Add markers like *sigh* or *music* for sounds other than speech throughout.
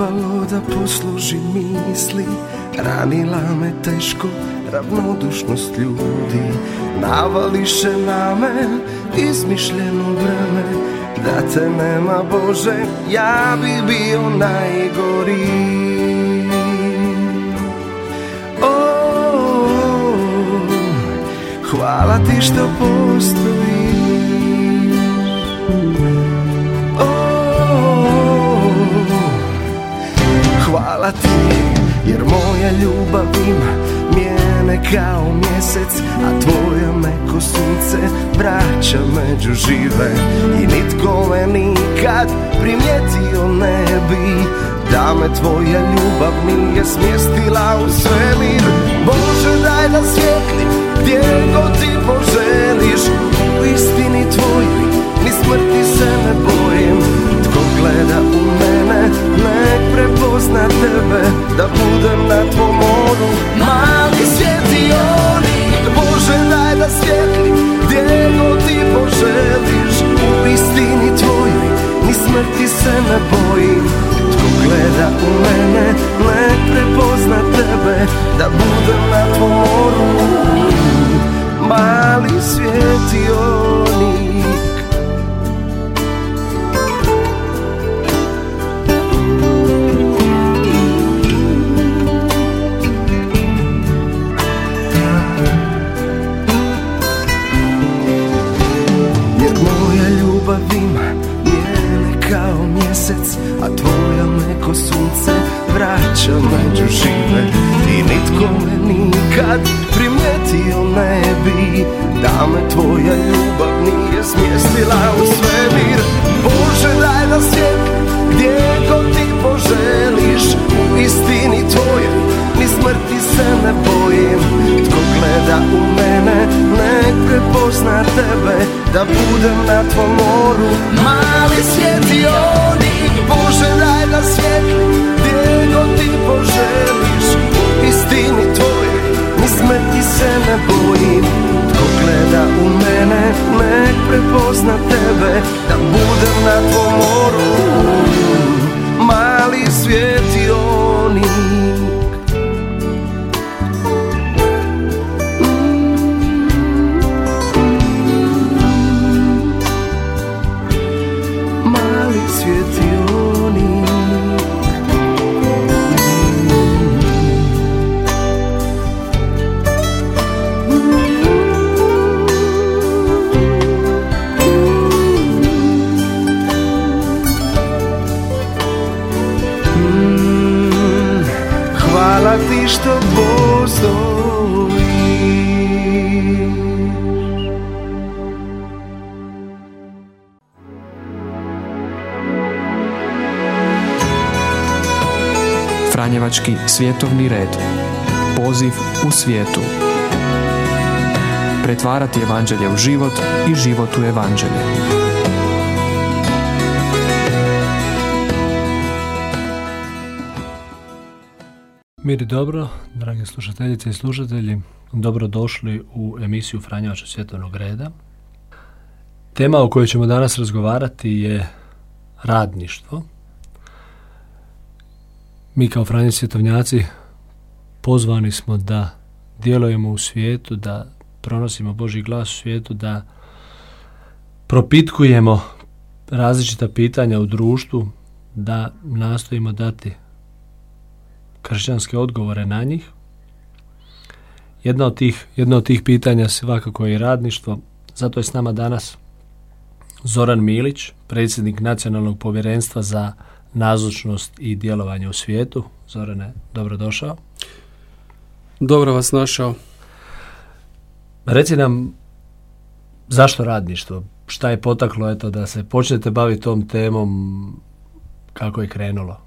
Trebalo da posluži misli. Ranila me teško ravnodušnost ljudi. Navališe na me izmišljeno vreme Da te nema Bože, ja bi bio najgori. Hvala ti što postojiš Hvala ti jer moja ljubav ima mjene kao mjesec A tvoja meko sunce vraća među žive. I nitko me nikad primjetio ne bi Da me tvoja ljubav nije smjestila u svemir. Bože daj da svijetli gdje god ti poželiš. U istini tvojoj ni smrti se ne bojim gleda u mene nek prepozna tebe Da budem na tvom moru. Mali svjetioni Bože daj da svijetli gdje god ti poželiš U istini tvojoj ni smrti se ne bojim Tko gleda u mene nek prepozna tebe Da budem svjetovni red. Poziv u svijetu. Pretvarati evanđelje u život i život u evanđelje. Mir i dobro, drage slušateljice i slušatelji, dobrodošli u emisiju Franjevača svjetovnog reda. Tema o kojoj ćemo danas razgovarati je radništvo. Mi kao Franjevački svjetovnjaci pozvani smo da djelujemo u svijetu, da pronosimo Boži glas u svijetu, da propitkujemo različita pitanja u društvu, da nastojimo dati kršćanske odgovore na njih. Jedno od tih, jedno od tih pitanja svakako je radništvo. Zato je s nama danas Zoran Milić, predsjednik Nacionalnog povjerenstva za nazočnost i djelovanje u svijetu. Zorane, dobrodošao. Dobro vas našao. Reci nam zašto radništvo? Šta je potaklo eto da se počnete baviti tom temom kako je krenulo?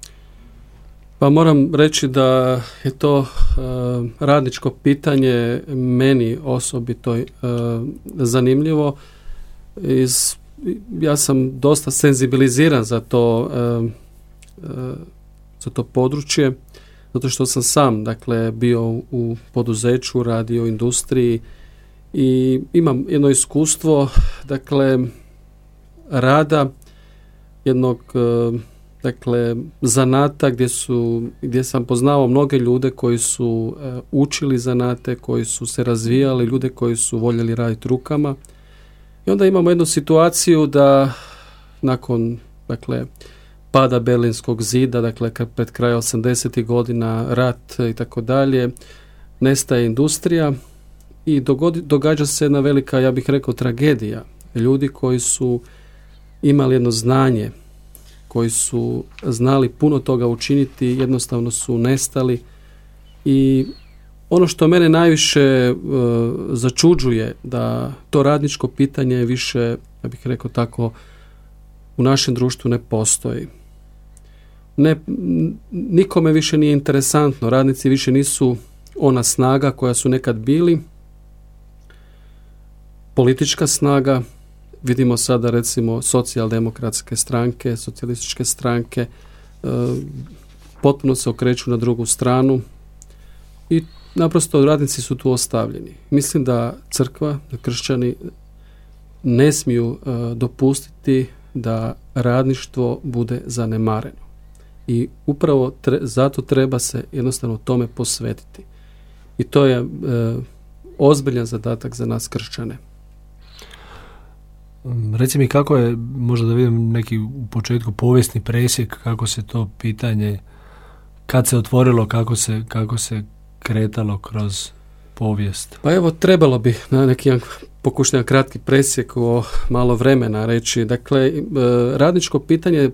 Pa moram reći da je to e, radničko pitanje meni osobito e, zanimljivo. Iz, ja sam dosta senzibiliziran za to, e, za to područje, zato što sam sam dakle, bio u poduzeću, radio u industriji i imam jedno iskustvo dakle, rada jednog e, dakle zanata gdje su gdje sam poznao mnoge ljude koji su e, učili zanate, koji su se razvijali, ljude koji su voljeli raditi rukama. I onda imamo jednu situaciju da nakon dakle pada Berlinskog zida, dakle pred kraj 80. godina rat i tako dalje, nestaje industrija i dogodi, događa se jedna velika, ja bih rekao, tragedija. Ljudi koji su imali jedno znanje, koji su znali puno toga učiniti, jednostavno su nestali i ono što mene najviše uh, začuđuje da to radničko pitanje više, ja bih rekao tako, u našem društvu ne postoji. Ne, nikome više nije interesantno, radnici više nisu ona snaga koja su nekad bili, politička snaga, vidimo sada recimo socijaldemokratske stranke, socijalističke stranke, e, potpuno se okreću na drugu stranu i naprosto radnici su tu ostavljeni. Mislim da crkva, da kršćani ne smiju e, dopustiti da radništvo bude zanemareno. I upravo zato treba se jednostavno tome posvetiti. I to je e, ozbiljan zadatak za nas kršćane. Mm, reci mi kako je, možda da vidim neki u početku povijesni presjek, kako se to pitanje, kad se otvorilo, kako se, kako se kretalo kroz povijest? Pa evo, trebalo bi na neki pokušati kratki presjek o malo vremena reći. Dakle, e, radničko pitanje e,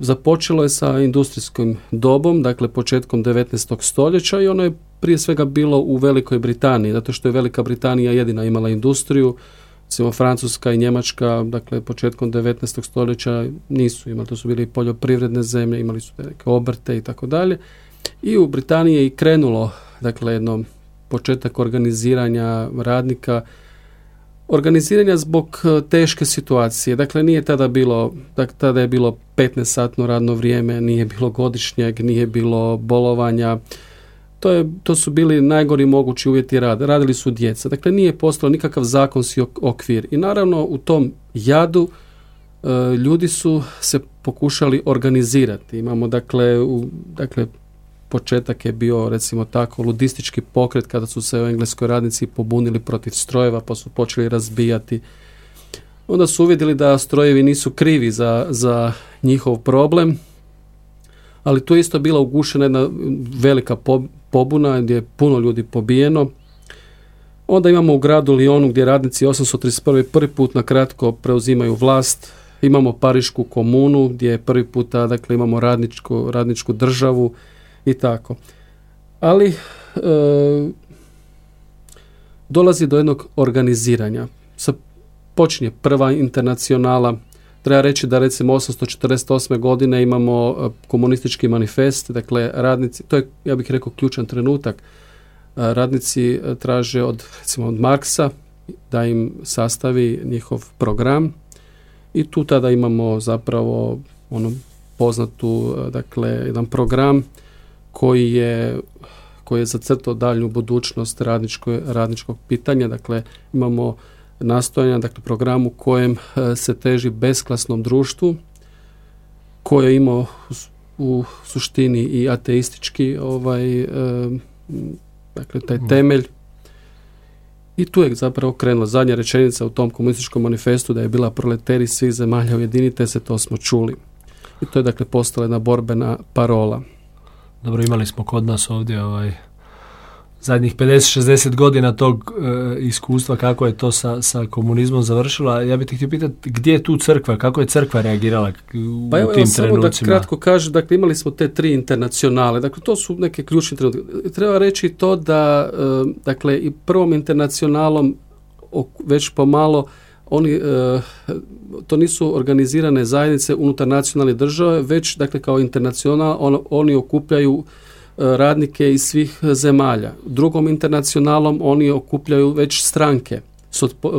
započelo je sa industrijskom dobom, dakle početkom 19. stoljeća i ono je prije svega bilo u Velikoj Britaniji, zato što je Velika Britanija jedina imala industriju, recimo Francuska i Njemačka, dakle početkom 19. stoljeća nisu imali, to su bili poljoprivredne zemlje, imali su neke obrte i tako dalje. I u Britaniji je i krenulo, dakle, jedno početak organiziranja radnika, organiziranja zbog e, teške situacije. Dakle, nije tada bilo, dakle, tada je bilo 15-satno radno vrijeme, nije bilo godišnjeg, nije bilo bolovanja, to, je, to su bili najgori mogući uvjeti rada. Radili su djeca. Dakle, nije postao nikakav zakonski okvir. I naravno u tom jadu e, ljudi su se pokušali organizirati. Imamo dakle, u, dakle početak je bio recimo tako ludistički pokret kada su se u engleskoj radnici pobunili protiv strojeva pa su počeli razbijati. Onda su uvidjeli da strojevi nisu krivi za, za njihov problem, ali tu je isto bila ugušena jedna velika pobuna gdje je puno ljudi pobijeno. Onda imamo u gradu Lyonu gdje radnici 831. prvi put na kratko preuzimaju vlast. Imamo Parišku komunu gdje prvi puta dakle, imamo radničku, radničku državu i tako. Ali e, dolazi do jednog organiziranja. Sa, počinje prva internacionala, Treba reći da recimo 848. godine imamo e, komunistički manifest, dakle radnici, to je ja bih rekao ključan trenutak, e, radnici e, traže od recimo od Marksa da im sastavi njihov program i tu tada imamo zapravo ono poznatu dakle jedan program koji je koji je zacrtao daljnju budućnost radničko, radničkog pitanja. Dakle, imamo nastojanja, dakle programu kojem e, se teži besklasnom društvu koje ima u suštini i ateistički ovaj e, dakle taj mhm. temelj i tu je zapravo krenula zadnja rečenica u tom komunističkom manifestu da je bila proleteri svih zemalja ujedinite se, to smo čuli. I to je dakle postala jedna borbena parola. Dobro, imali smo kod nas ovdje ovaj zadnjih 50-60 godina tog e, iskustva kako je to sa, sa komunizmom završilo. Ja bih te htio pitati gdje je tu crkva, kako je crkva reagirala u pa evo, tim samo da kratko kaže, dakle imali smo te tri internacionale, dakle to su neke ključne trenutke. Treba reći to da, e, dakle i prvom internacionalom već pomalo oni e, to nisu organizirane zajednice unutar nacionalne države, već dakle kao internacional on, oni okupljaju E, radnike iz svih zemalja. Drugom internacionalom oni okupljaju već stranke.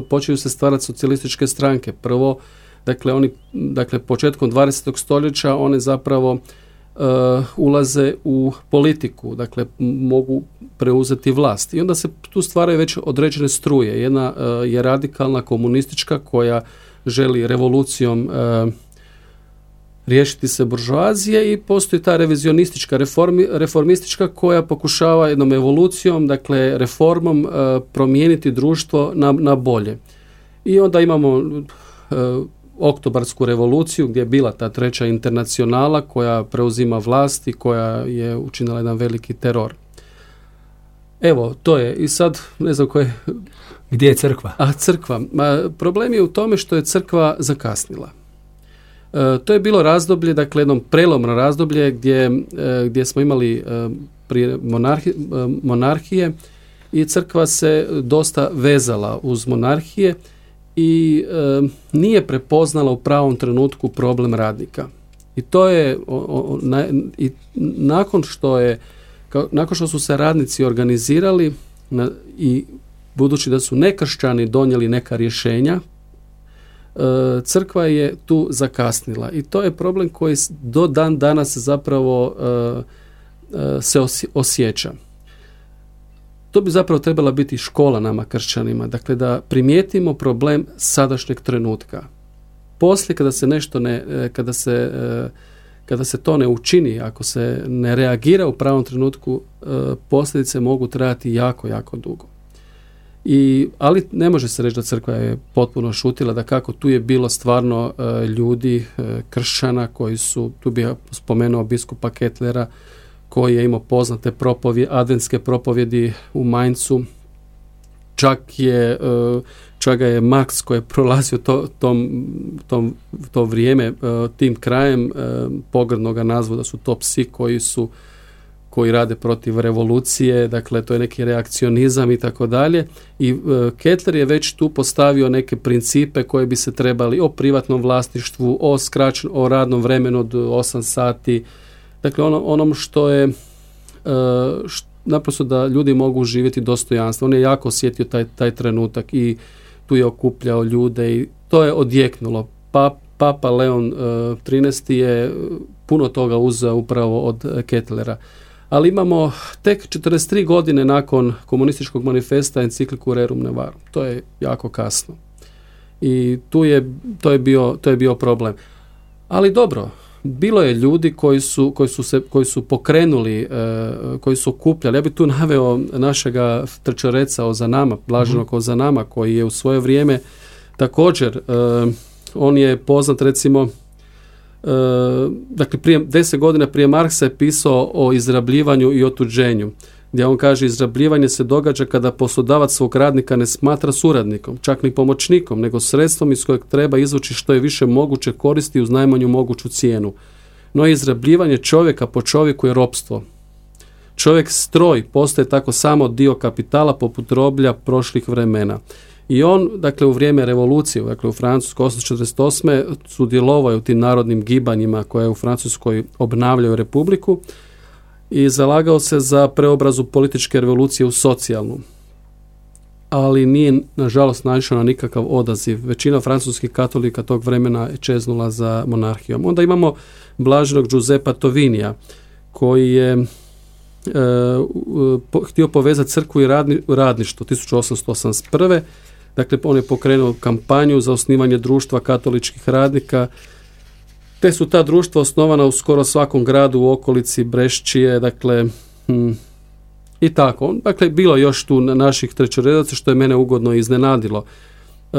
Počeju se stvarati socijalističke stranke. Prvo, dakle, oni, dakle, početkom 20. stoljeća one zapravo ulaze u politiku, dakle, mogu preuzeti vlast. I onda se tu stvaraju već određene struje. Jedna uh, je radikalna komunistička koja želi revolucijom riješiti se buržoazije i postoji ta revizionistička reformi, reformistička koja pokušava jednom evolucijom, dakle reformom e, promijeniti društvo na, na bolje. I onda imamo e, oktobarsku revoluciju gdje je bila ta treća internacionala koja preuzima vlast i koja je učinila jedan veliki teror. Evo, to je. I sad, ne znam koje... Gdje je crkva? A crkva. Ma, problem je u tome što je crkva zakasnila. E, to je bilo razdoblje, dakle jednom prelomno razdoblje gdje, e, gdje smo imali e, prije monarhije i crkva se dosta vezala uz monarhije i nije prepoznala u pravom trenutku problem radnika. I to je i nakon što je nakon što su se radnici organizirali i budući da su nekršćani donijeli neka rješenja E, crkva je tu zakasnila i to je problem koji do dan danas zapravo e, e, se osjeća. To bi zapravo trebala biti škola nama kršćanima, dakle da primijetimo problem sadašnjeg trenutka. Poslije kada se nešto ne, kada se, kada se to ne učini, ako se ne reagira u pravom trenutku, posljedice mogu trajati jako, jako dugo. I, ali ne može se reći da crkva je potpuno šutila, da kako tu je bilo stvarno e, ljudi, e, kršćana koji su, tu bih spomenuo biskupa Ketlera, koji je imao poznate propovje, adventske propovjedi u Maincu, čak je e, čak je Max koji je prolazio to, tom, tom, to vrijeme tim krajem pogrdno ga nazvao da su to psi koji su koji rade protiv revolucije, dakle to je neki reakcionizam i tako dalje. I e, Ketler je već tu postavio neke principe koje bi se trebali o privatnom vlasništvu, o skraćen, o radnom vremenu od 8 sati, dakle ono, onom što je e, naprosto da ljudi mogu živjeti dostojanstvo. On je jako osjetio taj, taj trenutak i tu je okupljao ljude i to je odjeknulo. Pa, Papa Leon e, 13. je puno toga uzeo upravo od Ketlera ali imamo tek 43 godine nakon komunističkog manifesta encikliku Rerum Nevarum. To je jako kasno. I tu je, to, je bio, to je bio problem. Ali dobro, bilo je ljudi koji su, koji su, se, koji su pokrenuli, e, koji su okupljali. Ja bih tu naveo našega trčareca Ozanama, blaženog mm Ozanama, koji je u svoje vrijeme također, e, on je poznat recimo E, dakle prije deset godina prije Marksa je pisao o izrabljivanju i otuđenju gdje on kaže izrabljivanje se događa kada poslodavac svog radnika ne smatra suradnikom, čak ni pomoćnikom, nego sredstvom iz kojeg treba izvući što je više moguće koristi uz najmanju moguću cijenu. No izrabljivanje čovjeka po čovjeku je ropstvo. Čovjek stroj postaje tako samo dio kapitala poput roblja prošlih vremena. I on, dakle, u vrijeme revolucije, dakle, u Francuskoj 1848. sudjelovao je u tim narodnim gibanjima koje u Francuskoj obnavljaju republiku i zalagao se za preobrazu političke revolucije u socijalnu. Ali nije, nažalost, naišao na nikakav odaziv. Većina francuskih katolika tog vremena je čeznula za monarhijom. Onda imamo blaženog Giuseppa Tovinija, koji je e, htio povezati crkvu i radni, radništvo 1881 Dakle, on je pokrenuo kampanju za osnivanje društva katoličkih radnika, te su ta društva osnovana u skoro svakom gradu u okolici Brešćije, dakle, hm, i tako. Dakle, bilo još tu naših trećoredaca što je mene ugodno iznenadilo. E,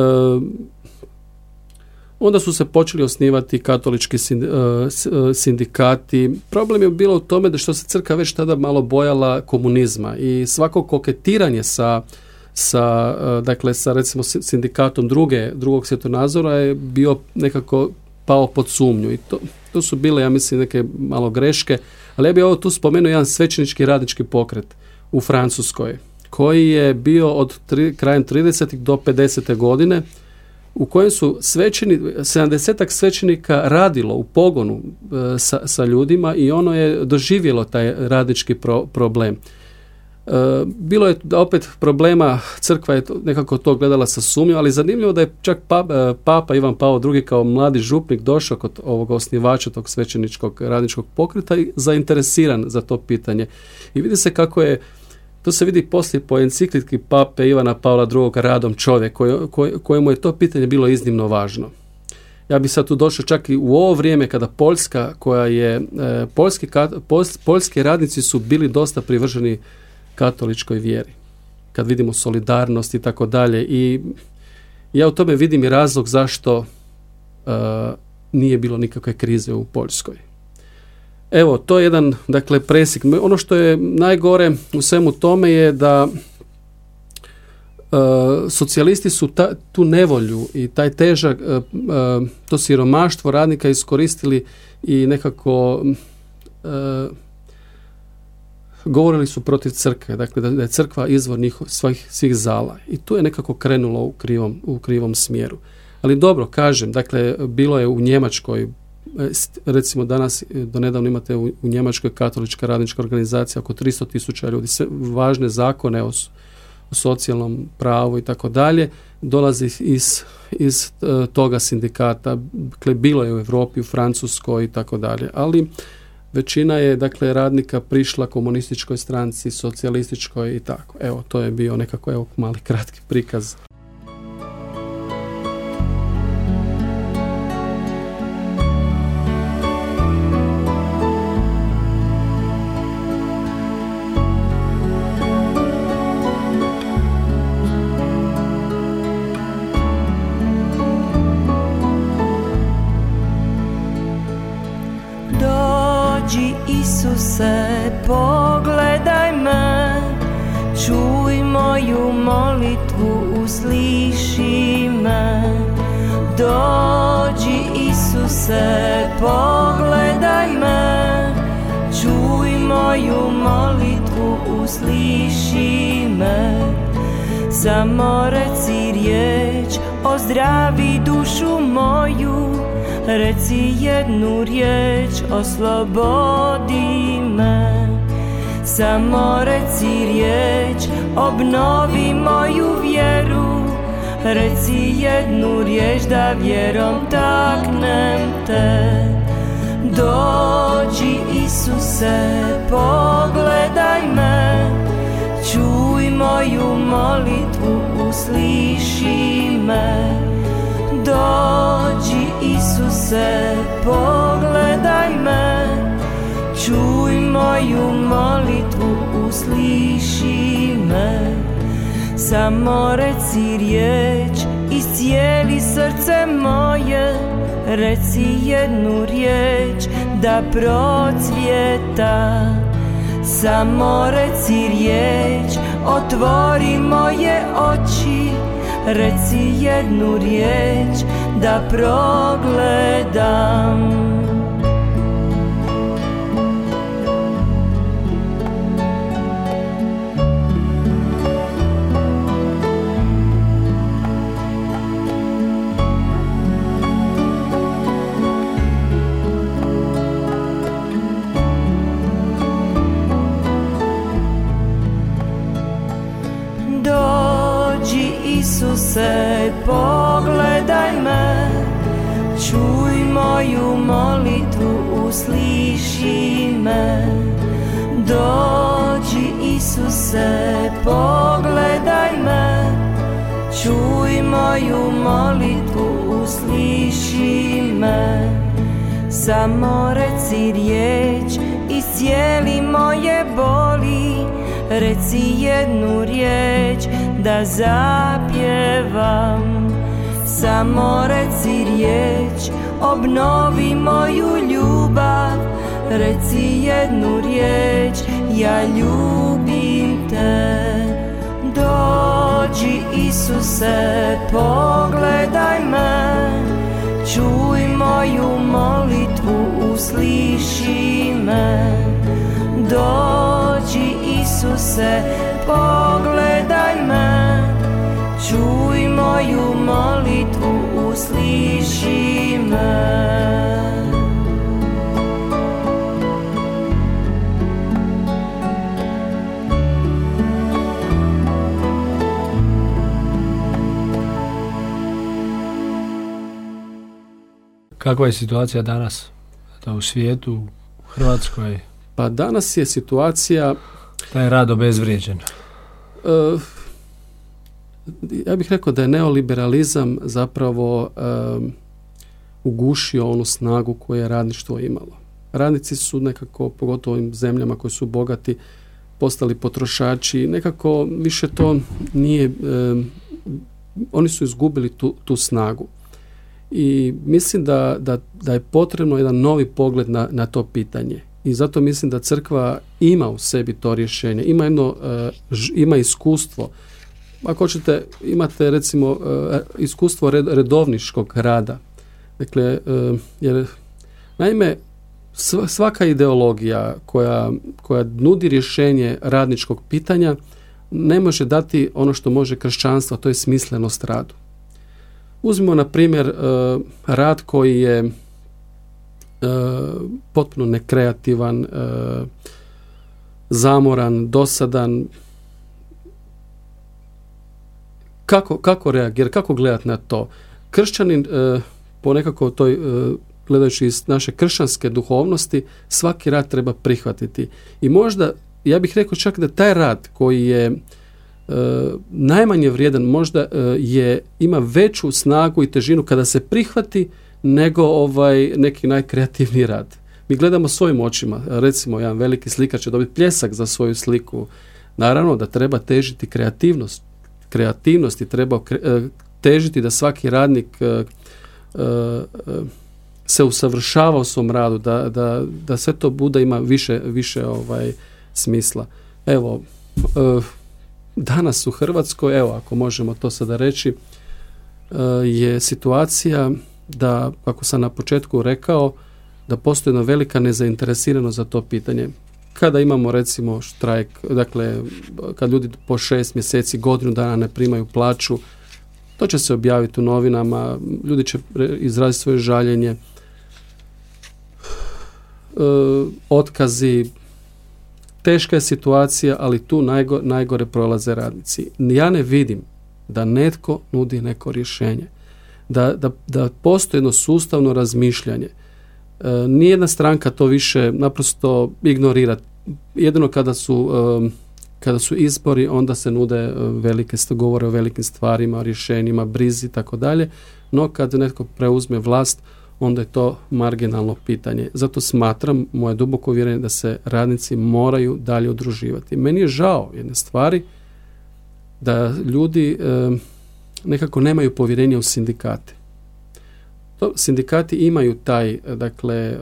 onda su se počeli osnivati katolički e, e, sindikati. Problem je bilo u tome da što se crkva već tada malo bojala komunizma i svako koketiranje sa sa, e, dakle, sa recimo sindikatom druge, drugog svjetonazora je bio nekako pao pod sumnju i to, to su bile, ja mislim, neke malo greške, ali ja bih ovo tu spomenuo jedan svećenički radnički pokret u Francuskoj, koji je bio od tri, krajem 30. do 50. godine, u kojem su svećeni, 70 svećenika radilo u pogonu e, sa, sa ljudima i ono je doživjelo taj radnički problem. E, bilo je opet problema, crkva je nekako to gledala sa sumnjom, ali zanimljivo da je čak e, papa Ivan Pavao II kao mladi župnik došao kod ovog osnivača tog svećeničkog radničkog pokreta i zainteresiran za to pitanje. I vidi se kako je to se vidi poslije po encikliki pape Ivana Pavla II. radom čovjek kojemu je to pitanje bilo iznimno važno. ja bi sad tu došao čak i u ovo vrijeme kada Poljska koja je, e, poljski, poljski radnici su bili dosta privrženi katoličkoj vjeri. Kad vidimo solidarnost i tako dalje i ja u tome vidim i razlog zašto e, nije bilo nikakve krize u Poljskoj. Evo, to je jedan, dakle, presik. Ono što je najgore u svemu tome je da E, socijalisti su ta, tu nevolju i taj težak, e, e, to siromaštvo radnika iskoristili i nekako govorili su protiv crkve, dakle da je crkva izvor njihov, svih, svih zala i tu je nekako krenulo u krivom, u krivom smjeru. Ali dobro, kažem, dakle, bilo je u Njemačkoj, recimo danas, do nedavno imate u, Njemačkoj katolička radnička organizacija oko 300 tisuća ljudi, sve važne zakone o socijalnom pravu i tako dalje, dolazi iz, iz e, toga sindikata. Dakle, bilo je u Europi, u Francuskoj i tako dalje. Ali većina je dakle radnika prišla komunističkoj stranci, socijalističkoj i tako. Evo, to je bio nekako evo, mali kratki prikaz Čuj moju molitvu, usliši me. Samo reci riječ, iscijeli srce moje. Reci jednu riječ da procvjeta. Samo reci riječ, otvori moje oči. Reci jednu riječ da progledam se pogledaj me. Čuj moju molitvu, usliši me. Dođi Isuse, pogledaj me. Čuj moju molitvu, usliši me. Samo reci riječ, cijeli moje boli. Reci jednu riječ, da zapjevam. Samo reci riječ, obnovi moju ljubav. Reci jednu riječ, ja ljubim te. Dođi Isuse, pogledaj me. Čuj moju molitvu, usliši me. Dođi Isuse, pogledaj Čuj moju molitvu, usliši me Kakva je situacija danas? Da u svijetu, u Hrvatskoj? Pa danas je situacija... Taj rad obezvrijeđen. Uh, ja bih rekao da je neoliberalizam zapravo ugušio onu snagu koju je radništvo imalo. Radnici su nekako, pogotovo ovim zemljama koji su bogati, postali potrošači, nekako više to nije, oni su izgubili tu, tu snagu. I mislim da, da, da je potrebno jedan novi pogled na, na to pitanje. I zato mislim da crkva ima u sebi to rješenje, ima jedno, e, ima iskustvo. Ako hoćete, imate recimo e, iskustvo redovniškog rada. Dakle, e, jer naime, svaka ideologija koja, koja nudi rješenje radničkog pitanja ne može dati ono što može kršćanstvo, to je smislenost radu. Uzmimo na primjer e, rad koji je potpuno nekreativan, zamoran, dosadan. Kako, kako reagirati, kako gledati na to? Kršćanin po nekako toj gledajući iz naše kršćanske duhovnosti, svaki rad treba prihvatiti. I možda, ja bih rekao čak da taj rad koji je e, najmanje vrijedan, možda e, je, ima veću snagu i težinu kada se prihvati nego ovaj neki najkreativniji rad. Mi gledamo svojim očima, recimo jedan veliki slikač će dobiti pljesak za svoju sliku. Naravno da treba težiti kreativnost. Kreativnosti treba e, težiti da svaki radnik se usavršava u svom radu, da, da, da sve to bude ima više, više ovaj smisla. Evo, e, danas u Hrvatskoj, evo ako možemo to sada reći, e, je situacija da, kako sam na početku rekao, da postoji jedna velika nezainteresiranost za to pitanje. Kada imamo recimo štrajk, dakle, kad ljudi po šest mjeseci, godinu dana ne primaju plaću, to će se objaviti u novinama, ljudi će izraziti svoje žaljenje, E, otkazi, teška je situacija, ali tu najgore, najgore prolaze radnici. Ja ne vidim da netko nudi neko rješenje, da, da, da postoji jedno sustavno razmišljanje. E, nijedna stranka to više naprosto ignorira. Jedino kada su, e, kada su izbori, onda se nude e, velike, govore o velikim stvarima, rješenjima, brizi i tako dalje, no kad netko preuzme vlast, onda je to marginalno pitanje. Zato smatram, moje duboko uvjerenje da se radnici moraju dalje udruživati. Meni je žao jedne stvari da ljudi nekako nemaju povjerenja u sindikate. To, sindikati imaju taj, dakle,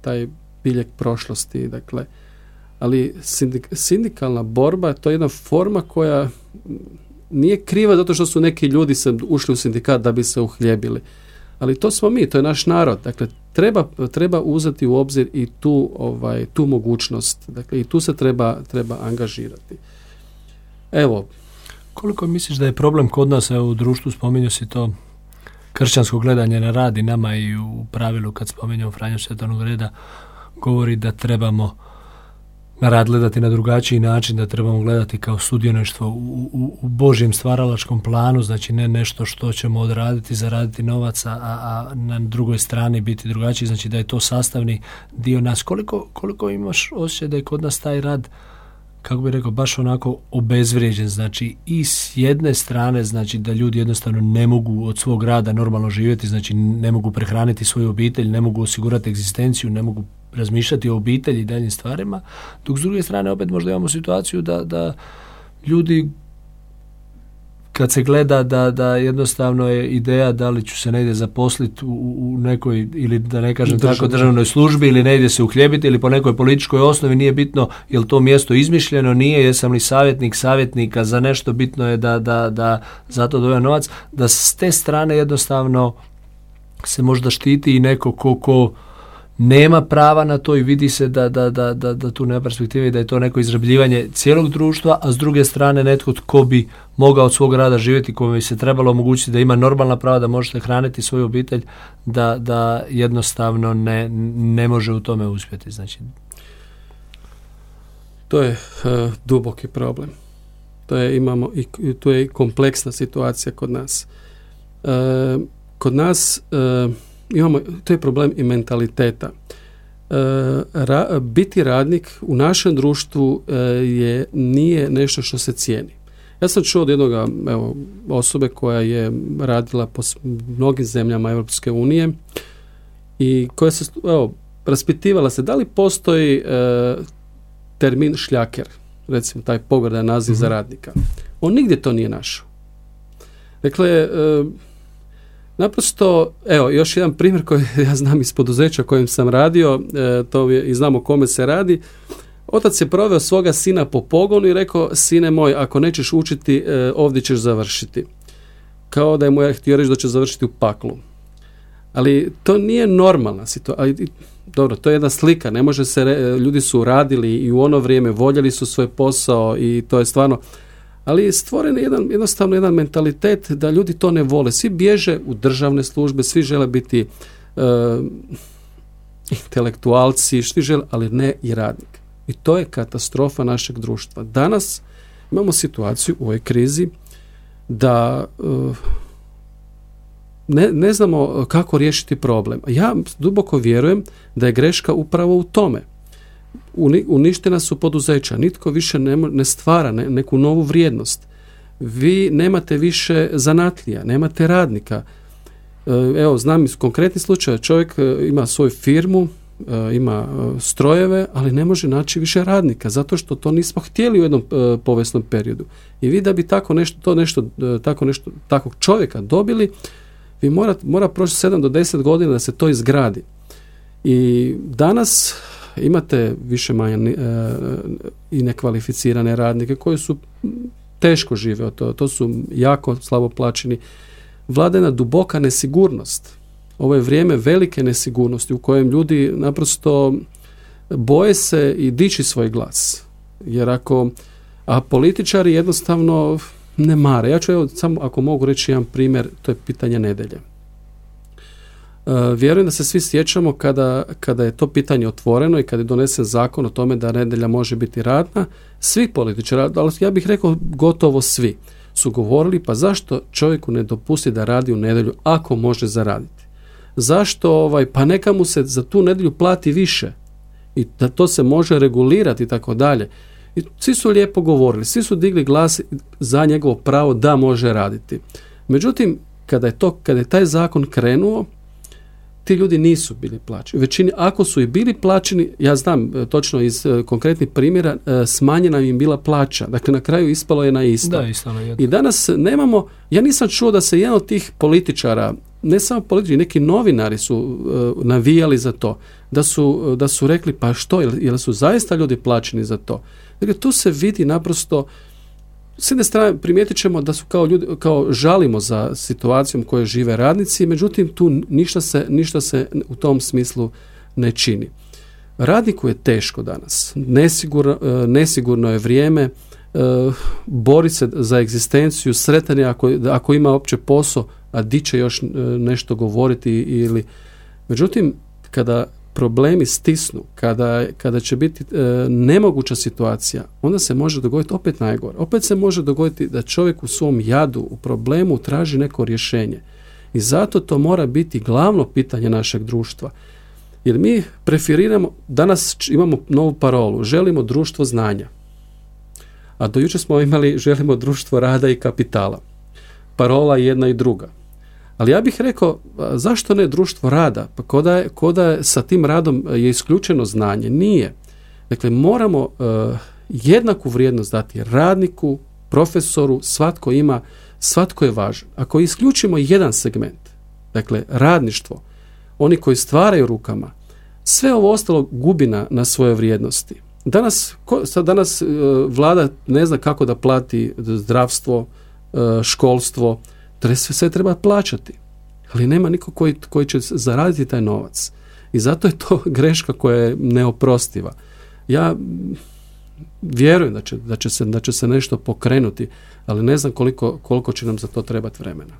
taj biljeg prošlosti, dakle, ali sindikalna borba to je jedna forma koja nije kriva zato što su neki ljudi se ušli u sindikat da bi se uhljebili ali to smo mi, to je naš narod. Dakle, treba, treba uzeti u obzir i tu, ovaj, tu mogućnost. Dakle, i tu se treba, treba angažirati. Evo. Koliko misliš da je problem kod nas, evo, u društvu spominju si to kršćansko gledanje na rad i nama i u pravilu kad spominjamo Franju Svetanog reda govori da trebamo na rad gledati na drugačiji način, da trebamo gledati kao sudjeništvo u, u, u Božjem stvaralačkom planu, znači ne nešto što ćemo odraditi, zaraditi novaca, a, a na drugoj strani biti drugačiji, znači da je to sastavni dio nas. Koliko, koliko imaš osjećaj da je kod nas taj rad kako bi rekao, baš onako obezvrijeđen, znači i s jedne strane, znači da ljudi jednostavno ne mogu od svog rada normalno živjeti, znači ne mogu prehraniti svoju obitelj, ne mogu osigurati egzistenciju, ne mogu razmišljati o obitelji i daljim stvarima, dok s druge strane opet možda imamo situaciju da, da ljudi kad se gleda da, da jednostavno je ideja da li ću se negdje zaposliti u, u nekoj ili da ne kažem tako državnoj službi ili negdje se uhljebiti ili po nekoj političkoj osnovi nije bitno je li to mjesto izmišljeno, nije, jesam li savjetnik savjetnika za nešto bitno je da, da, da za to dobijem novac, da s te strane jednostavno se možda štiti i neko ko, ko nema prava na to i vidi se da, da, da, da, da tu nema perspektive i da je to neko izrabljivanje cijelog društva, a s druge strane netko tko bi mogao od svog rada živjeti, kome bi se trebalo omogućiti da ima normalna prava, da možete hraniti svoju obitelj, da, da jednostavno ne, ne može u tome uspjeti. Znači... To je uh, duboki problem. To je, imamo, i, to je kompleksna situacija kod nas. Uh, kod nas uh, imamo, to je problem i mentaliteta. biti radnik u našem društvu je nije nešto što se cijeni. Ja sam čuo od jednog evo, osobe koja je radila po mnogim zemljama Europske unije i koja se evo, raspitivala se da li postoji e, termin šljaker, recimo taj pogrdan naziv za mhm. radnika. On nigdje to nije našao. Dakle, e, naprosto, evo, još jedan primjer koji *laughs* ja znam iz poduzeća kojim sam radio, e, to je, i znamo o kome se radi, Otac je proveo svoga sina po pogonu i rekao, sine moj, ako nećeš učiti, e, ovdje ćeš završiti. Kao da je mu ja htio reći da će završiti u paklu. Ali to nije normalna situacija. Dobro, to je jedna slika, ne može se, ljudi su radili i u ono vrijeme, voljeli su svoj posao i to je stvarno, ali je stvoren jedan, jednostavno jedan mentalitet da ljudi to ne vole. Svi bježe u državne službe, svi žele biti uh, intelektualci, svi žele, ali ne i radnik. I to je katastrofa našeg društva. Danas imamo situaciju u ovoj krizi da uh, ne, ne znamo kako riješiti problem. Ja duboko vjerujem da je greška upravo u tome. Uništena su poduzeća, nitko više ne, ne stvara neku novu vrijednost. Vi nemate više zanatlija, nemate radnika. Uh, evo, znam iz konkretnih slučaja, čovjek uh, ima svoju firmu, E, ima e, strojeve, ali ne može naći više radnika zato što to nismo htjeli u jednom e, povijesnom periodu. I vi da bi tako nešto, to nešto, tako nešto, takvog čovjeka dobili, vi mora, mora proći 7 do 10 godina da se to izgradi. I danas imate više manje i nekvalificirane radnike koji su teško žive to, to su jako slabo plaćeni. Vlada jedna duboka nesigurnost ovo je vrijeme velike nesigurnosti u kojem ljudi naprosto boje se i dići svoj glas. Jer ako, a političari jednostavno ne mare. Ja ću evo samo ako mogu reći jedan primjer, to je pitanje nedelje. E, vjerujem da se svi sjećamo kada, kada je to pitanje otvoreno i kada je donesen zakon o tome da nedelja može biti radna, svi političari, ali ja bih rekao gotovo svi, su govorili pa zašto čovjeku ne dopusti da radi u nedjelju ako može zaraditi zašto ovaj, pa neka mu se za tu nedjelju plati više i da to se može regulirati i tako dalje. I svi su lijepo govorili, svi su digli glas za njegovo pravo da može raditi. Međutim, kada je, to, kada je taj zakon krenuo, ti ljudi nisu bili plaćeni. Većini, ako su i bili plaćeni, ja znam e, točno iz e, konkretnih primjera, e, smanjena im bila plaća. Dakle, na kraju ispalo je na isto. Da, isto na I danas nemamo, ja nisam čuo da se jedan od tih političara ne samo politički, neki novinari su uh, navijali za to, da su, da su rekli pa što, jel, su zaista ljudi plaćeni za to. Dakle, tu se vidi naprosto, s jedne strane primijetit ćemo da su kao ljudi, kao žalimo za situacijom koje žive radnici, međutim tu ništa se, ništa se u tom smislu ne čini. Radniku je teško danas, nesigurno, uh, nesigurno je vrijeme, uh, bori se za egzistenciju, sretan je ako, ako ima opće posao, a di će još e, nešto govoriti ili međutim kada problemi stisnu, kada, kada će biti e, nemoguća situacija, onda se može dogoditi opet najgore. Opet se može dogoditi da čovjek u svom jadu, u problemu traži neko rješenje. I zato to mora biti glavno pitanje našeg društva. Jer mi preferiramo, danas imamo novu parolu, želimo društvo znanja. A do jučer smo imali želimo društvo rada i kapitala. Parola jedna i druga. Ali ja bih rekao, zašto ne društvo rada? Pa koda je, koda je sa tim radom je isključeno znanje. Nije. Dakle, moramo uh, jednaku vrijednost dati radniku, profesoru, svatko ima, svatko je važan. Ako isključimo jedan segment, dakle, radništvo, oni koji stvaraju rukama, sve ovo ostalo gubi na, na svoje vrijednosti. Danas, ko, sad danas uh, vlada ne zna kako da plati zdravstvo, uh, školstvo, sve, sve treba plaćati. Ali nema niko koji, koji će zaraditi taj novac. I zato je to *laughs* greška koja je neoprostiva. Ja vjerujem da će, da će, se, da će se nešto pokrenuti, ali ne znam koliko, koliko će nam za to trebati vremena.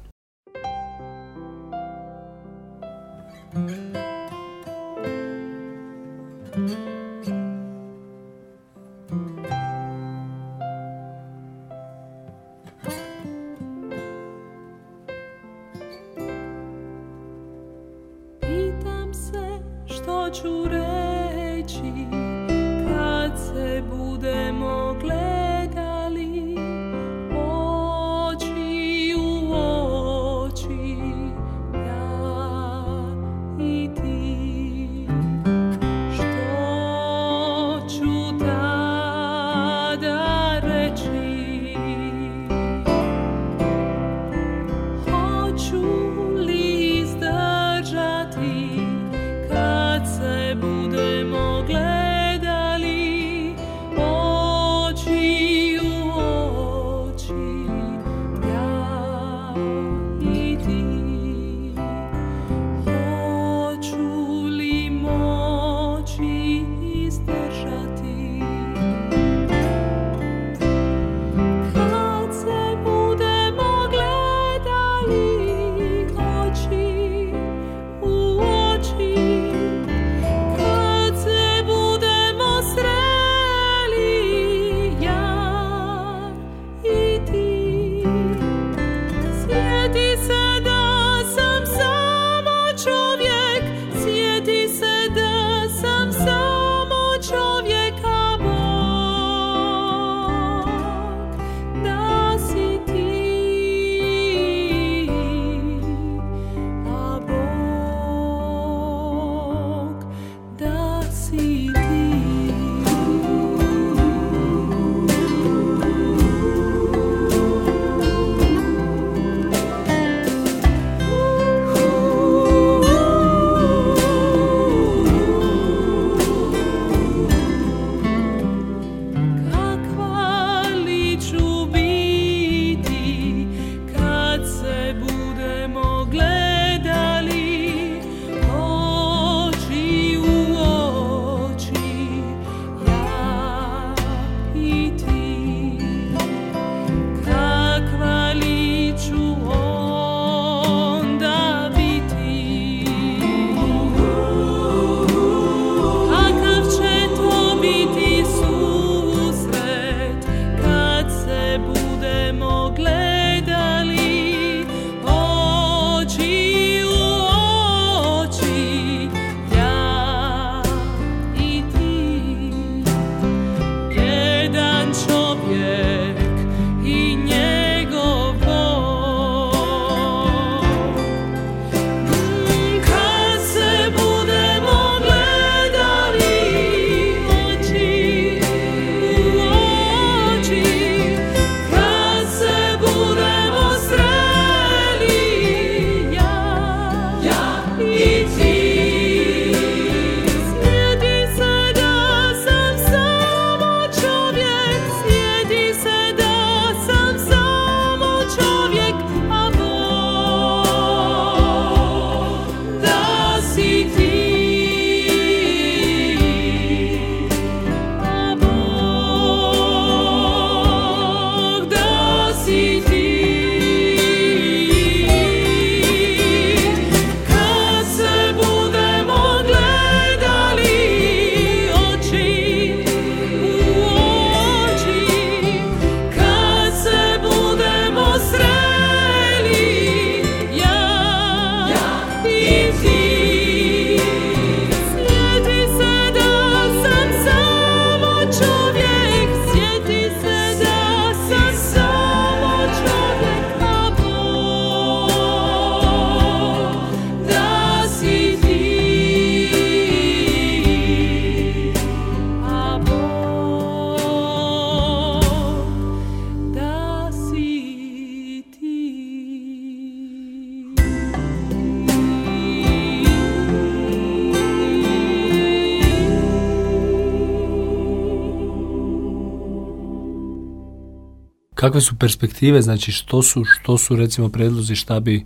Kakve su perspektive, znači što su, što su recimo predlozi, šta bi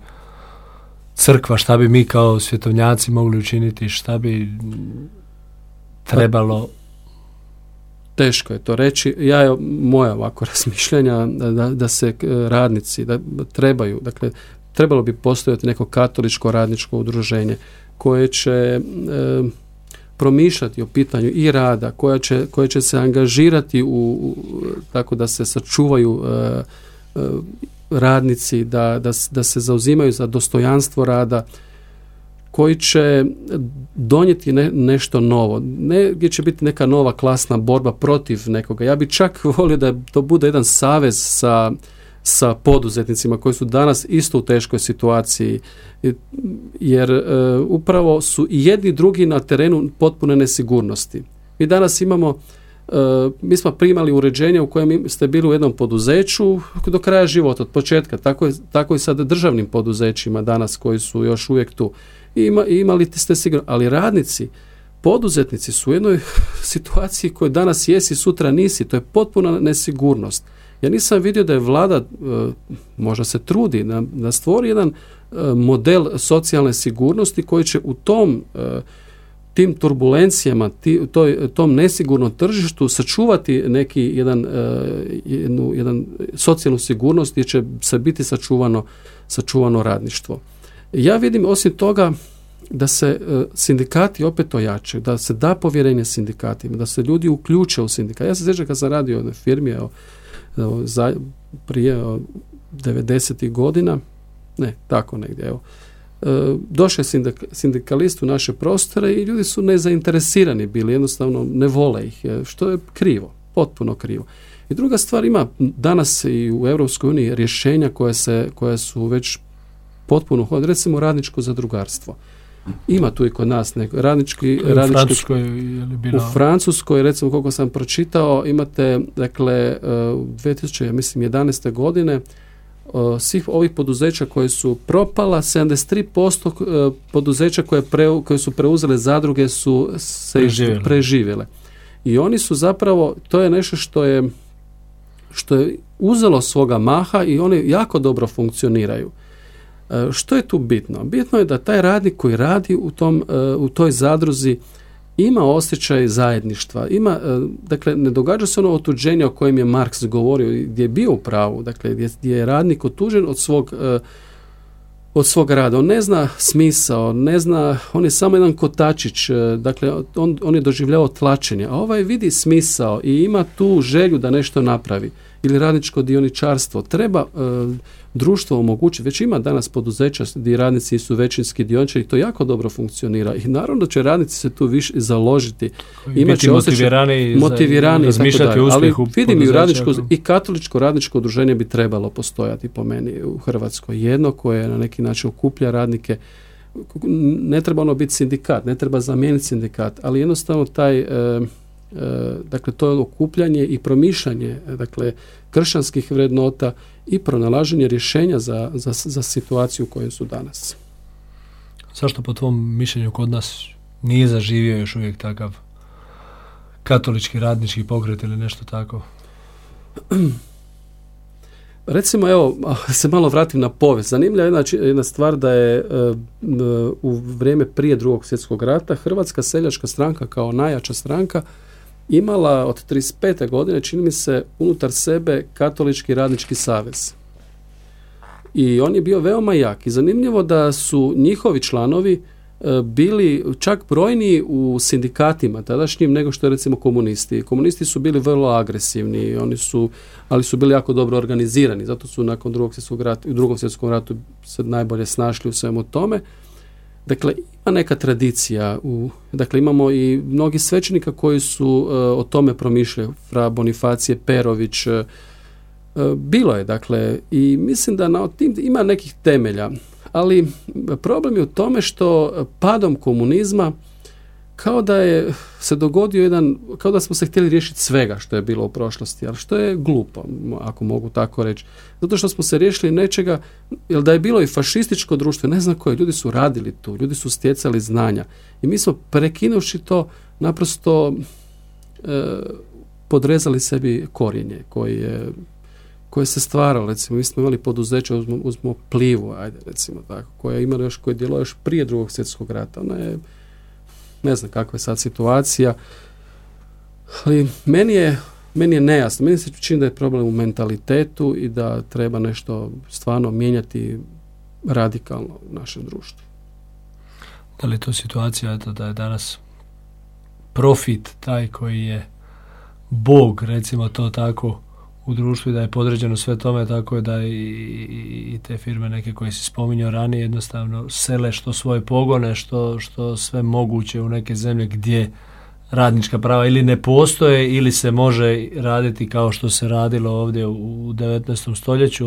crkva, šta bi mi kao svjetovnjaci mogli učiniti, šta bi trebalo teško je to reći. Ja je moja ovako *laughs* razmišljanja da, da se e, radnici da trebaju, dakle trebalo bi postojati neko katoličko radničko udruženje koje će e, promišljati o pitanju i rada, koja će, koje će se angažirati u, tako da se sačuvaju e, radnici, da, da, da se zauzimaju za dostojanstvo rada, koji će donijeti nešto novo. Ne gdje će biti neka nova klasna borba protiv nekoga. Ja bi čak *laughs* volio da to bude jedan savez sa, sa poduzetnicima koji su danas isto u teškoj situaciji jer e, upravo su i jedni drugi na terenu potpune nesigurnosti. Mi danas imamo e, mi smo primali uređenje u kojem ste bili u jednom poduzeću do kraja života, od početka. Tako je, tako i sad državnim poduzećima danas koji su još uvijek tu ima, imali ste sigurno, ali radnici, poduzetnici su u jednoj *laughs* situaciji koje danas jesi, sutra nisi, to je potpuna nesigurnost. Ja nisam vidio da je vlada, e, možda se trudi, da, da stvori jedan e, model socijalne sigurnosti koji će u tom e, tim turbulencijama, toj, tom nesigurnom tržištu sačuvati neki jedan, jednu, jedan socijalnu sigurnost gdje će se biti sačuvano, sačuvano radništvo. Ja vidim osim toga da se sindikati opet ojačaju, da se da povjerenje sindikatima, da se ljudi uključe u sindikat. Ja se sjećam kad sam radio u firmi evo, za, prije 90. godina, ne, tako negdje, evo, e, došao je sindikalist u naše prostore i ljudi su nezainteresirani bili, jednostavno ne vole ih, što je krivo, potpuno krivo. I druga stvar, ima danas i u Europskoj uniji rješenja koje, se, koje su već potpuno recimo radničko zadrugarstvo. Ima tu i kod nas neko radnički, u radnički Francuskoj je li U Francuskoj, recimo koliko sam pročitao, imate dakle u 2000, ja mislim 11. godine svih ovih poduzeća koje su propala, 73% poduzeća koje, pre, koje su preuzele zadruge su se preživjele. preživjele. I oni su zapravo, to je nešto što je što je uzelo svoga maha i oni jako dobro funkcioniraju. E, što je tu bitno? Bitno je da taj radnik koji radi u, tom, e, u toj zadruzi ima osjećaj zajedništva. Ima, e, dakle, ne događa se ono otuđenje o kojem je Marks govorio, gdje je bio u pravu, dakle, gdje, je radnik otuđen od svog od svog rada. On ne zna smisao, ne zna, on je samo jedan kotačić, dakle on, on je doživljavao tlačenje, a ovaj vidi smisao i ima tu želju da nešto napravi ili radničko dioničarstvo. Treba društvo omogući, već ima danas poduzeća gdje radnici su većinski dioničari i to jako dobro funkcionira i naravno da će radnici se tu više založiti. Imaće motivirani, motivirani razmišljati ali vidim i radničko i katoličko radničko udruženje bi trebalo postojati po meni u Hrvatskoj. Jedno koje na neki način okuplja radnike ne treba ono biti sindikat, ne treba zamijeniti sindikat, ali jednostavno taj e, E, dakle to je okupljanje i promišljanje dakle kršćanskih vrednota i pronalaženje rješenja za, za, za situaciju u kojoj su danas. Zašto po tvom mišljenju kod nas nije zaživio još uvijek takav katolički radnički pokret ili nešto tako? *clears throat* Recimo, evo, se malo vratim na povijest. Zanimljiva je jedna, jedna stvar da je e, u vrijeme prije drugog svjetskog rata Hrvatska seljačka stranka kao najjača stranka imala od 35. godine, čini mi se, unutar sebe katolički radnički savez. I on je bio veoma jak. I zanimljivo da su njihovi članovi e, bili čak brojni u sindikatima tadašnjim nego što je recimo komunisti. Komunisti su bili vrlo agresivni, oni su, ali su bili jako dobro organizirani, zato su nakon drugog svjetskog rata, u drugom svjetskom ratu se najbolje snašli u svemu tome. Dakle, ima neka tradicija. U, dakle, imamo i mnogi svećenika koji su e, o tome promišljaju. Fra Bonifacije Perović. E, bilo je, dakle, i mislim da na tim ima nekih temelja. Ali problem je u tome što padom komunizma kao da je se dogodio jedan, kao da smo se htjeli riješiti svega što je bilo u prošlosti, ali što je glupo, ako mogu tako reći. Zato što smo se riješili nečega, jer da je bilo i fašističko društvo, ne znam koje, ljudi su radili tu, ljudi su stjecali znanja. I mi smo prekinuši to naprosto e, podrezali sebi korijenje koji je koje se stvaralo, recimo mi smo imali poduzeće, uzmo, uzmo Plivu, ajde recimo tako, koja imala još, koja je još prije drugog svjetskog rata, ona je ne znam kakva je sad situacija, ali meni je, meni je nejasno, meni se čini da je problem u mentalitetu i da treba nešto stvarno mijenjati radikalno u našem društvu. Da li je to situacija da je danas profit taj koji je bog, recimo to tako, u društvu i da je podređeno sve tome tako da i, i, te firme neke koje si spominjao ranije jednostavno sele što svoje pogone, što, što sve moguće u neke zemlje gdje radnička prava ili ne postoje ili se može raditi kao što se radilo ovdje u 19. stoljeću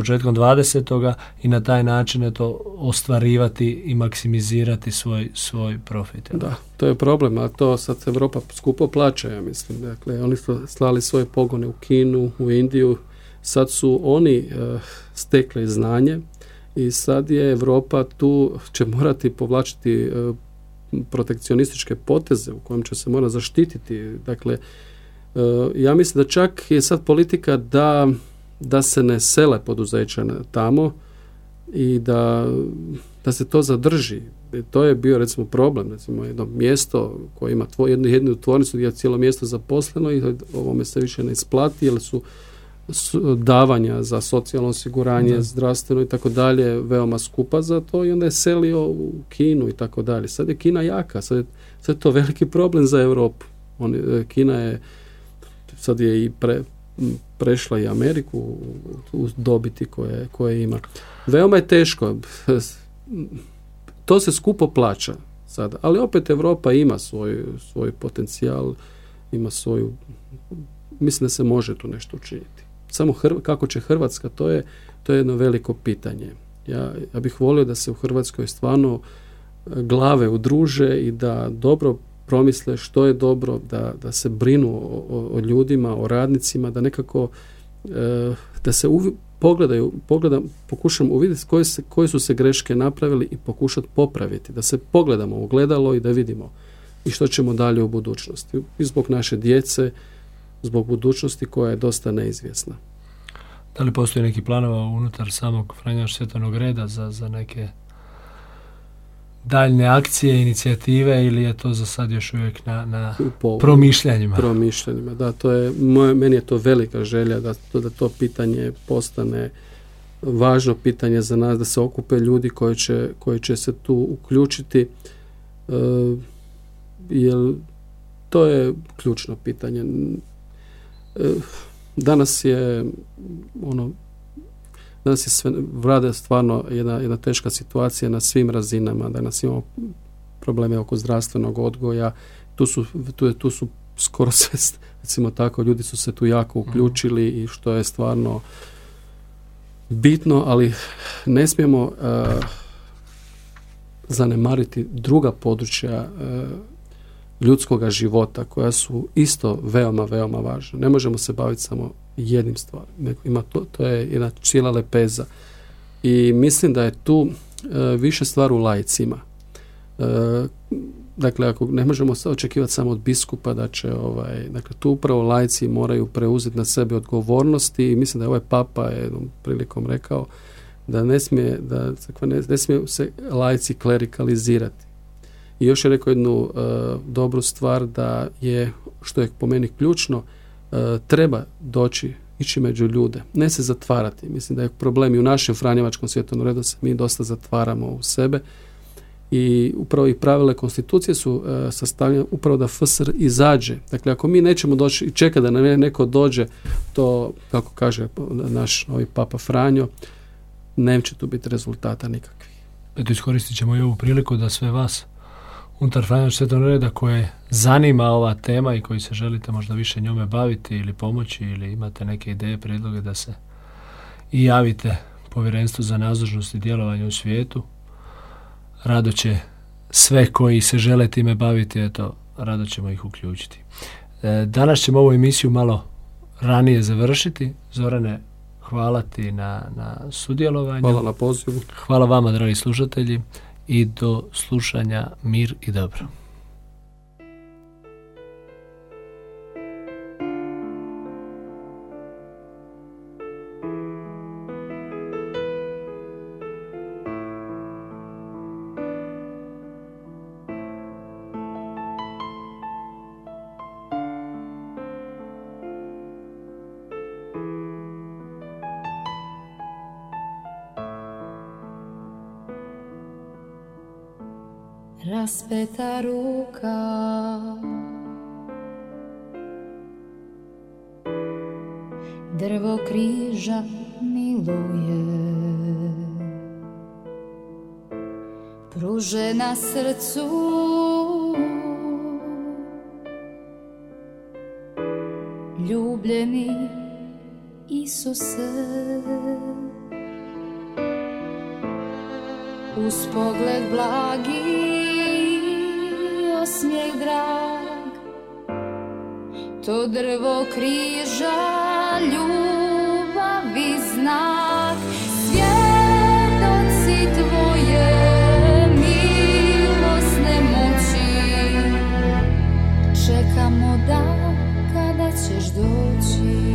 početkom 20. i na taj način to ostvarivati i maksimizirati svoj, svoj profit. Da, to je problem, a to sad Europa skupo plaća, ja mislim. Dakle, oni su slali svoje pogone u Kinu, u Indiju, sad su oni uh, stekli znanje i sad je Europa tu će morati povlačiti uh, protekcionističke poteze u kojem će se mora zaštititi. Dakle, uh, ja mislim da čak je sad politika da da se ne sele poduzeća tamo i da, da se to zadrži. I to je bio recimo problem, recimo jedno mjesto koje ima tvo, jednu, jednu tvornicu gdje je cijelo mjesto zaposleno i ovome se više ne isplati jer su, davanja za socijalno osiguranje, zdravstveno i tako dalje veoma skupa za to i onda je selio u Kinu i tako dalje. Sad je Kina jaka, sad je, sad je to veliki problem za Europu. On, Kina je sad je i pre, prešla i Ameriku u dobiti koje, koje ima. Veoma je teško. To se skupo plaća sada, ali opet Europa ima svoj, svoj potencijal, ima svoju mislim da se može tu nešto učiniti. Samo kako će Hrvatska, to je, to je jedno veliko pitanje. Ja, ja bih volio da se u Hrvatskoj stvarno glave udruže i da dobro promisle što je dobro, da, da se brinu o, o, ljudima, o radnicima, da nekako e, da se uvi, pogledaju, pogledam, pokušam uvidjeti koje, se, koje su se greške napravili i pokušati popraviti, da se pogledamo u gledalo i da vidimo i što ćemo dalje u budućnosti. I zbog naše djece, zbog budućnosti koja je dosta neizvjesna. Da li postoji neki planova unutar samog Franjaš svjetanog reda za, za neke daljne akcije, inicijative ili je to za sad još uvijek na, na promišljanjima? Promišljanjima, da, to je, moje, meni je to velika želja da to, da to pitanje postane važno pitanje za nas, da se okupe ljudi koji će, koji će se tu uključiti, e, jer to je ključno pitanje. E, danas je ono Danas je sve, vlada stvarno jedna, jedna teška situacija na svim razinama. Danas imamo probleme oko zdravstvenog odgoja. Tu su, tu, je, tu su skoro sve, recimo tako, ljudi su se tu jako mhm. uključili i što je stvarno bitno, ali ne smijemo uh, zanemariti druga područja uh, ljudskoga života koja su isto veoma, veoma važna. Ne možemo se baviti samo jednim stvarima. Nego ima to, to je jedna cijela lepeza. I mislim da je tu e, više stvar u lajcima. E, dakle, ako ne možemo očekivati samo od biskupa da će, ovaj, dakle, tu upravo lajci moraju preuzeti na sebe odgovornosti i mislim da je ovaj papa jednom prilikom rekao da ne smije, da, dakle, ne, ne smije se lajci klerikalizirati. I još je rekao jednu e, dobru stvar da je, što je po meni ključno, treba doći ići među ljude, ne se zatvarati. Mislim da je problem i u našem Franjevačkom svjetovnom redu se mi dosta zatvaramo u sebe i upravo i pravile konstitucije su e, sastavljene upravo da FSR izađe. Dakle, ako mi nećemo doći i čekati da nam neko dođe, to, kako kaže naš novi papa Franjo, neće tu biti rezultata nikakvih. Eto, iskoristit ćemo i ovu priliku da sve vas unutar Svetovnog reda koje zanima ova tema i koji se želite možda više njome baviti ili pomoći ili imate neke ideje, predloge da se i javite povjerenstvu za nazočnost i djelovanje u svijetu. Rado će sve koji se žele time baviti, eto, rado ćemo ih uključiti. E, danas ćemo ovu emisiju malo ranije završiti. Zorane, hvala ti na, na sudjelovanju. Hvala na pozivu. Hvala vama, dragi slušatelji i do slušanja mir i dobro. Raspeta ruka. Drvo križa miluje. Pruže na srcu. Ljubljeni Isuse. Uz pogled blagi To drvo križa ljubavi znak. Svjedoci tvoje milosne moći. Čekamo dan kada ćeš doći